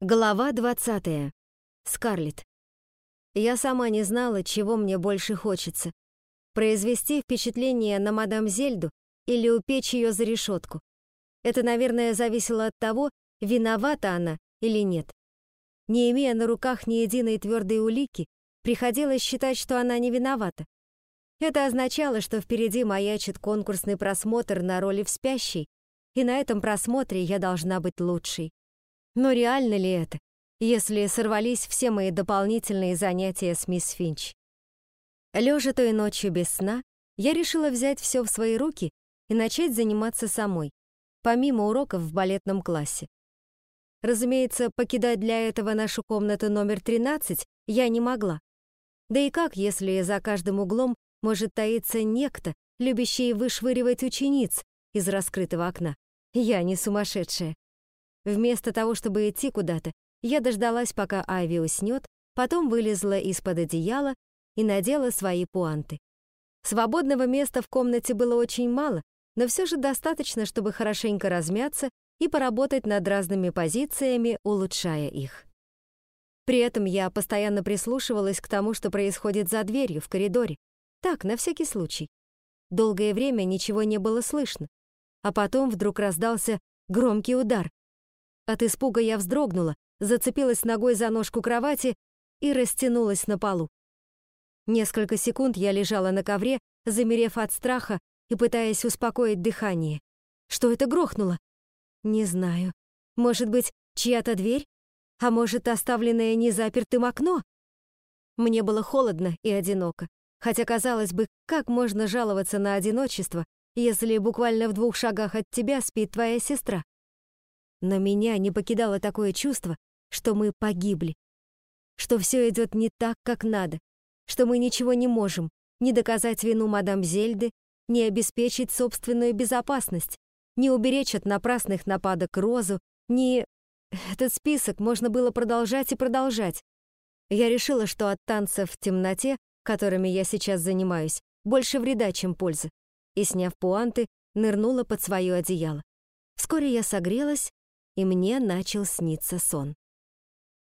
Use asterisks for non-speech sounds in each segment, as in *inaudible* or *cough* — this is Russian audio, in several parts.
Глава 20. Скарлетт. Я сама не знала, чего мне больше хочется. Произвести впечатление на мадам Зельду или упечь ее за решетку. Это, наверное, зависело от того, виновата она или нет. Не имея на руках ни единой твердой улики, приходилось считать, что она не виновата. Это означало, что впереди маячит конкурсный просмотр на роли в спящей, и на этом просмотре я должна быть лучшей. Но реально ли это, если сорвались все мои дополнительные занятия с мисс Финч? Лежа той ночью без сна, я решила взять все в свои руки и начать заниматься самой, помимо уроков в балетном классе. Разумеется, покидать для этого нашу комнату номер 13 я не могла. Да и как, если за каждым углом может таиться некто, любящий вышвыривать учениц из раскрытого окна? Я не сумасшедшая. Вместо того, чтобы идти куда-то, я дождалась, пока Айви уснет, потом вылезла из-под одеяла и надела свои пуанты. Свободного места в комнате было очень мало, но все же достаточно, чтобы хорошенько размяться и поработать над разными позициями, улучшая их. При этом я постоянно прислушивалась к тому, что происходит за дверью в коридоре. Так, на всякий случай. Долгое время ничего не было слышно. А потом вдруг раздался громкий удар. От испуга я вздрогнула, зацепилась ногой за ножку кровати и растянулась на полу. Несколько секунд я лежала на ковре, замерев от страха и пытаясь успокоить дыхание. Что это грохнуло? Не знаю. Может быть, чья-то дверь? А может, оставленное незапертым окно? Мне было холодно и одиноко. Хотя, казалось бы, как можно жаловаться на одиночество, если буквально в двух шагах от тебя спит твоя сестра? Но меня не покидало такое чувство, что мы погибли, что все идет не так, как надо, что мы ничего не можем, не доказать вину мадам Зельды, не обеспечить собственную безопасность, не уберечь от напрасных нападок Розу, не... Этот список можно было продолжать и продолжать. Я решила, что от танцев в темноте, которыми я сейчас занимаюсь, больше вреда, чем пользы, и, сняв пуанты, нырнула под свое одеяло. Вскоре я согрелась и мне начал сниться сон.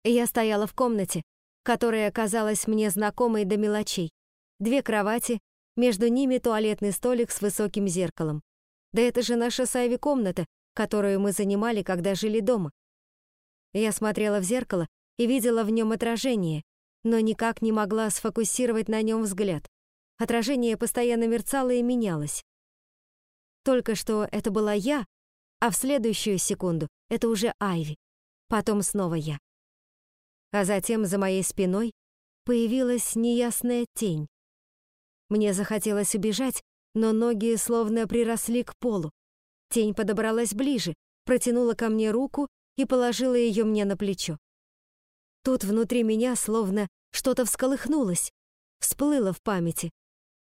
Я стояла в комнате, которая казалась мне знакомой до мелочей. Две кровати, между ними туалетный столик с высоким зеркалом. Да это же наша Сайви комната, которую мы занимали, когда жили дома. Я смотрела в зеркало и видела в нем отражение, но никак не могла сфокусировать на нем взгляд. Отражение постоянно мерцало и менялось. Только что это была я, а в следующую секунду это уже Айви, потом снова я. А затем за моей спиной появилась неясная тень. Мне захотелось убежать, но ноги словно приросли к полу. Тень подобралась ближе, протянула ко мне руку и положила ее мне на плечо. Тут внутри меня словно что-то всколыхнулось, всплыло в памяти.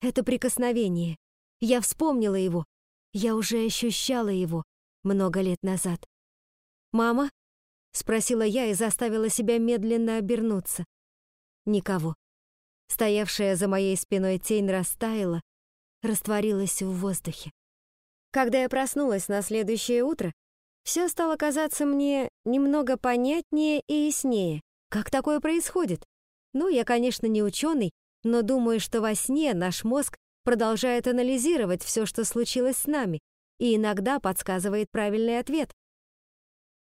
Это прикосновение. Я вспомнила его. Я уже ощущала его много лет назад. «Мама?» — спросила я и заставила себя медленно обернуться. Никого. Стоявшая за моей спиной тень растаяла, растворилась в воздухе. Когда я проснулась на следующее утро, все стало казаться мне немного понятнее и яснее. Как такое происходит? Ну, я, конечно, не ученый, но думаю, что во сне наш мозг продолжает анализировать все, что случилось с нами, и иногда подсказывает правильный ответ.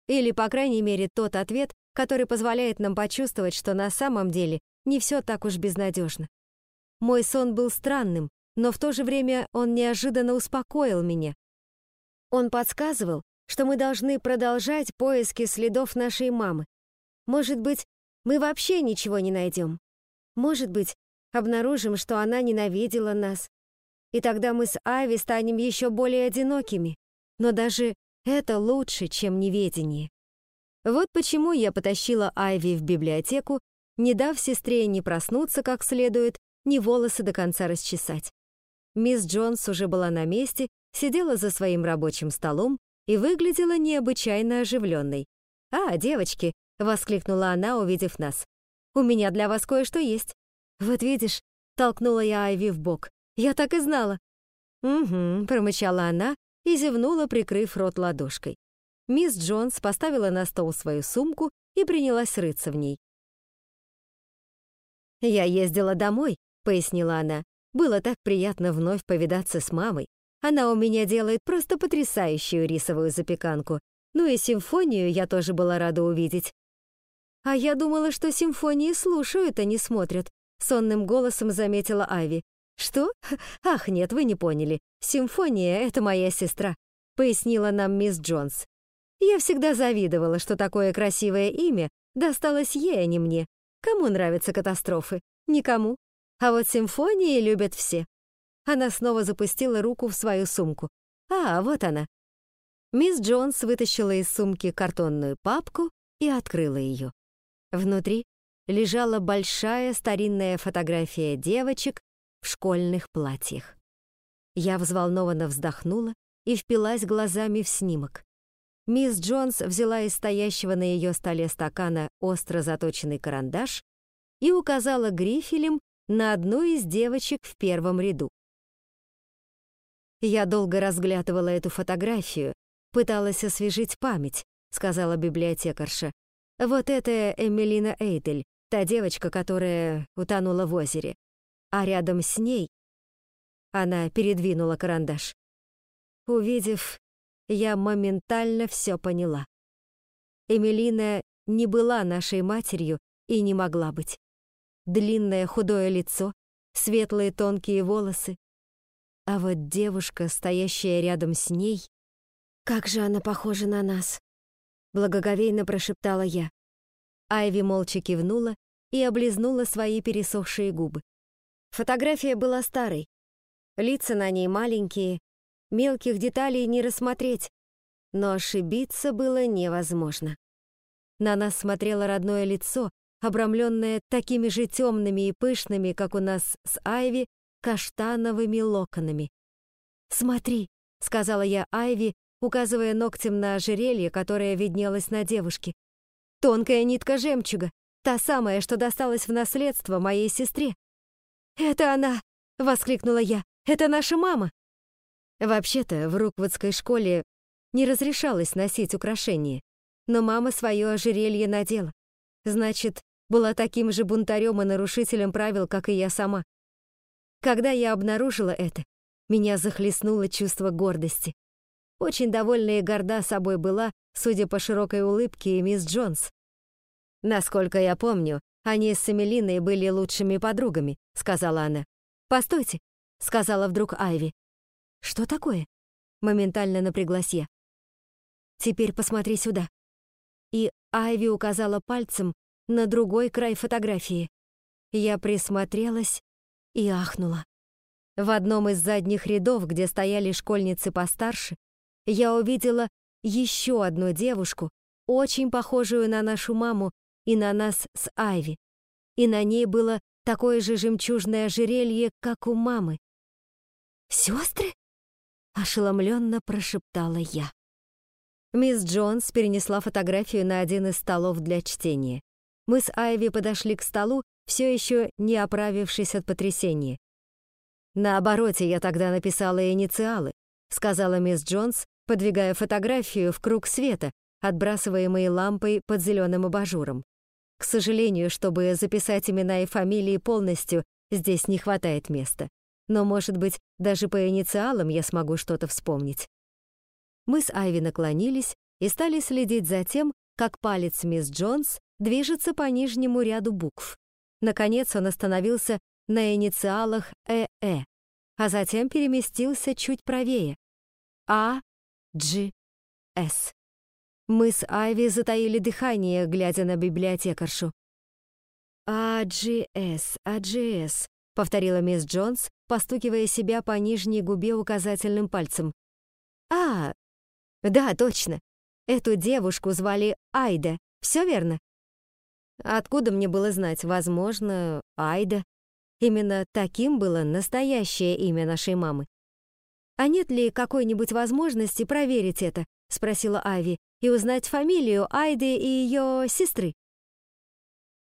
Или, по крайней мере, тот ответ, который позволяет нам почувствовать, что на самом деле не все так уж безнадежно. Мой сон был странным, но в то же время он неожиданно успокоил меня. Он подсказывал, что мы должны продолжать поиски следов нашей мамы. Может быть, мы вообще ничего не найдем. Может быть, обнаружим, что она ненавидела нас. И тогда мы с Ави станем еще более одинокими. Но даже это лучше, чем неведение. Вот почему я потащила Айви в библиотеку, не дав сестре ни проснуться как следует, ни волосы до конца расчесать. Мисс Джонс уже была на месте, сидела за своим рабочим столом и выглядела необычайно оживленной. «А, девочки!» — воскликнула она, увидев нас. «У меня для вас кое-что есть. Вот видишь?» — толкнула я Айви в бок. «Я так и знала». «Угу», — промычала она и зевнула, прикрыв рот ладошкой. Мисс Джонс поставила на стол свою сумку и принялась рыться в ней. «Я ездила домой», — пояснила она. «Было так приятно вновь повидаться с мамой. Она у меня делает просто потрясающую рисовую запеканку. Ну и симфонию я тоже была рада увидеть. А я думала, что симфонии слушают, а не смотрят, сонным голосом заметила Ави. Что? *laughs* Ах, нет, вы не поняли. Симфония — это моя сестра, пояснила нам мисс Джонс. Я всегда завидовала, что такое красивое имя досталось ей, а не мне. Кому нравятся катастрофы? Никому. А вот симфонии любят все. Она снова запустила руку в свою сумку. А, вот она. Мисс Джонс вытащила из сумки картонную папку и открыла ее. Внутри лежала большая старинная фотография девочек в школьных платьях. Я взволнованно вздохнула и впилась глазами в снимок. Мисс Джонс взяла из стоящего на ее столе стакана остро заточенный карандаш и указала грифелем на одну из девочек в первом ряду. Я долго разглядывала эту фотографию, пыталась освежить память, сказала библиотекарша. Вот это Эмилина Эйдель, та девочка, которая утонула в озере. А рядом с ней она передвинула карандаш. Увидев, я моментально все поняла. Эмилина не была нашей матерью и не могла быть. Длинное худое лицо, светлые тонкие волосы. А вот девушка, стоящая рядом с ней, как же она похожа на нас благоговейно прошептала я. Айви молча кивнула и облизнула свои пересохшие губы. Фотография была старой. Лица на ней маленькие, мелких деталей не рассмотреть, но ошибиться было невозможно. На нас смотрело родное лицо, обрамленное такими же темными и пышными, как у нас с Айви, каштановыми локонами. «Смотри», — сказала я Айви, указывая ногтем на ожерелье, которое виднелось на девушке. Тонкая нитка жемчуга, та самая, что досталась в наследство моей сестре. «Это она!» — воскликнула я. «Это наша мама!» Вообще-то в Руквудской школе не разрешалось носить украшения, но мама свое ожерелье надела. Значит, была таким же бунтарем и нарушителем правил, как и я сама. Когда я обнаружила это, меня захлестнуло чувство гордости. Очень довольна и горда собой была, судя по широкой улыбке, и мисс Джонс. «Насколько я помню, они с Эмилиной были лучшими подругами», — сказала она. «Постойте», — сказала вдруг Айви. «Что такое?» — моментально напряглась я. «Теперь посмотри сюда». И Айви указала пальцем на другой край фотографии. Я присмотрелась и ахнула. В одном из задних рядов, где стояли школьницы постарше, я увидела еще одну девушку, очень похожую на нашу маму и на нас с Айви. И на ней было такое же жемчужное ожерелье, как у мамы. «Сестры?» — ошеломленно прошептала я. Мисс Джонс перенесла фотографию на один из столов для чтения. Мы с Айви подошли к столу, все еще не оправившись от потрясения. «На обороте я тогда написала инициалы», — сказала мисс Джонс, подвигая фотографию в круг света, отбрасываемый лампой под зеленым абажуром. К сожалению, чтобы записать имена и фамилии полностью, здесь не хватает места. Но, может быть, даже по инициалам я смогу что-то вспомнить. Мы с Айви наклонились и стали следить за тем, как палец мисс Джонс движется по нижнему ряду букв. Наконец он остановился на инициалах ЭЭ, а затем переместился чуть правее. А G.S. Мы с Айви затаили дыхание, глядя на библиотекаршу. «А-Джи-С, А-Джи-С», — повторила мисс Джонс, постукивая себя по нижней губе указательным пальцем. «А, да, точно. Эту девушку звали Айда. Все верно?» Откуда мне было знать? Возможно, Айда. Именно таким было настоящее имя нашей мамы. «А нет ли какой-нибудь возможности проверить это?» — спросила Ави, «и узнать фамилию Айды и ее сестры?»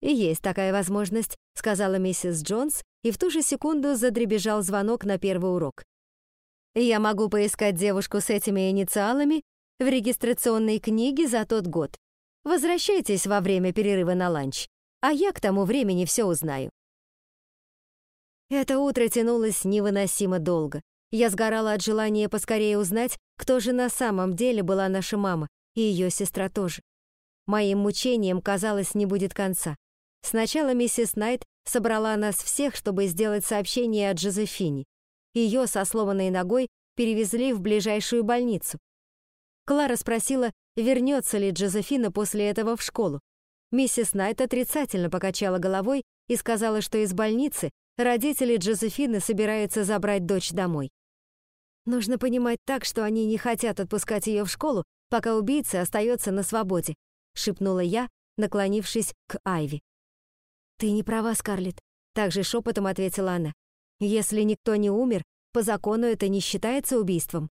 «И есть такая возможность», — сказала миссис Джонс, и в ту же секунду задребежал звонок на первый урок. «Я могу поискать девушку с этими инициалами в регистрационной книге за тот год. Возвращайтесь во время перерыва на ланч, а я к тому времени все узнаю». Это утро тянулось невыносимо долго. Я сгорала от желания поскорее узнать, кто же на самом деле была наша мама, и ее сестра тоже. Моим мучениям, казалось, не будет конца. Сначала миссис Найт собрала нас всех, чтобы сделать сообщение о Джозефине. Ее со сломанной ногой перевезли в ближайшую больницу. Клара спросила, вернется ли Джозефина после этого в школу. Миссис Найт отрицательно покачала головой и сказала, что из больницы родители Джозефины собираются забрать дочь домой. Нужно понимать так, что они не хотят отпускать ее в школу, пока убийца остается на свободе, шепнула я, наклонившись к Айви. Ты не права, Скарлетт, также шепотом ответила она. Если никто не умер, по закону это не считается убийством.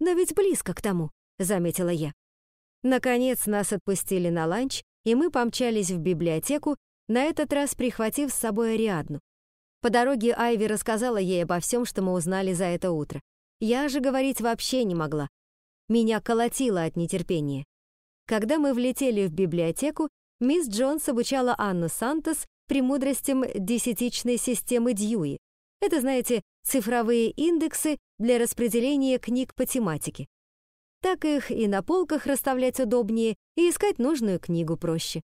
Но ведь близко к тому, заметила я. Наконец нас отпустили на ланч, и мы помчались в библиотеку, на этот раз прихватив с собой Ариадну. По дороге Айви рассказала ей обо всем, что мы узнали за это утро. Я же говорить вообще не могла. Меня колотило от нетерпения. Когда мы влетели в библиотеку, мисс Джонс обучала Анну Сантос премудростям десятичной системы Дьюи. Это, знаете, цифровые индексы для распределения книг по тематике. Так их и на полках расставлять удобнее, и искать нужную книгу проще.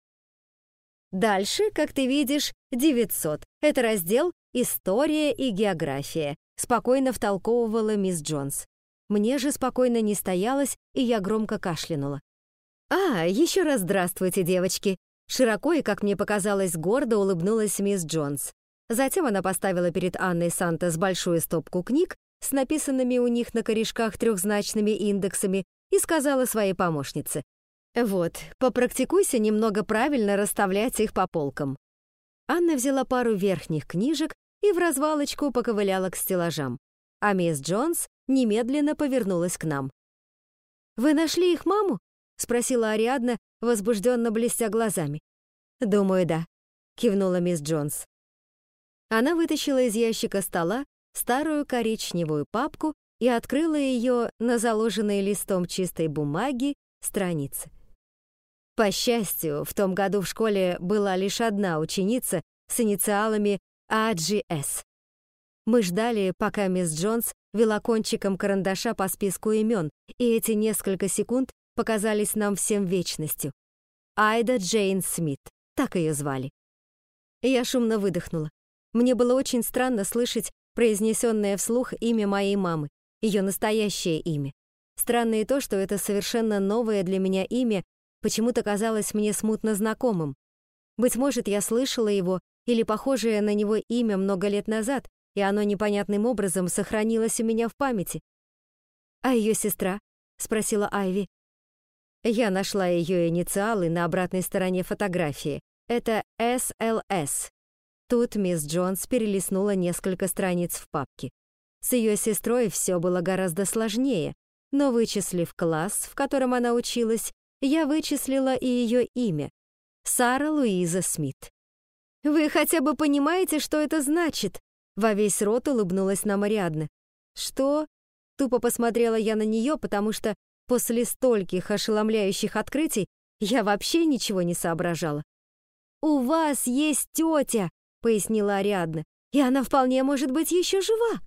Дальше, как ты видишь, 900. Это раздел «История и география», спокойно втолковывала мисс Джонс. Мне же спокойно не стоялось, и я громко кашлянула. «А, еще раз здравствуйте, девочки!» Широко и, как мне показалось, гордо улыбнулась мисс Джонс. Затем она поставила перед Анной Сантос большую стопку книг с написанными у них на корешках трехзначными индексами и сказала своей помощнице. «Вот, попрактикуйся немного правильно расставлять их по полкам». Анна взяла пару верхних книжек и в развалочку поковыляла к стеллажам. А мисс Джонс немедленно повернулась к нам. «Вы нашли их маму?» — спросила Ариадна, возбужденно блестя глазами. «Думаю, да», — кивнула мисс Джонс. Она вытащила из ящика стола старую коричневую папку и открыла ее на заложенные листом чистой бумаги страницы. По счастью, в том году в школе была лишь одна ученица с инициалами AGS. Мы ждали, пока мисс Джонс вела кончиком карандаша по списку имен, и эти несколько секунд показались нам всем вечностью. Айда Джейн Смит, так ее звали. Я шумно выдохнула. Мне было очень странно слышать произнесенное вслух имя моей мамы, ее настоящее имя. Странно и то, что это совершенно новое для меня имя почему-то казалось мне смутно знакомым. Быть может, я слышала его или похожее на него имя много лет назад, и оно непонятным образом сохранилось у меня в памяти. «А ее сестра?» — спросила Айви. Я нашла ее инициалы на обратной стороне фотографии. Это SLS. Тут мисс Джонс перелистнула несколько страниц в папке. С ее сестрой все было гораздо сложнее, но вычислив класс, в котором она училась, я вычислила и ее имя — Сара Луиза Смит. «Вы хотя бы понимаете, что это значит?» Во весь рот улыбнулась нам Ариадна. «Что?» Тупо посмотрела я на нее, потому что после стольких ошеломляющих открытий я вообще ничего не соображала. «У вас есть тетя!» — пояснила Ариадна. «И она вполне может быть еще жива!»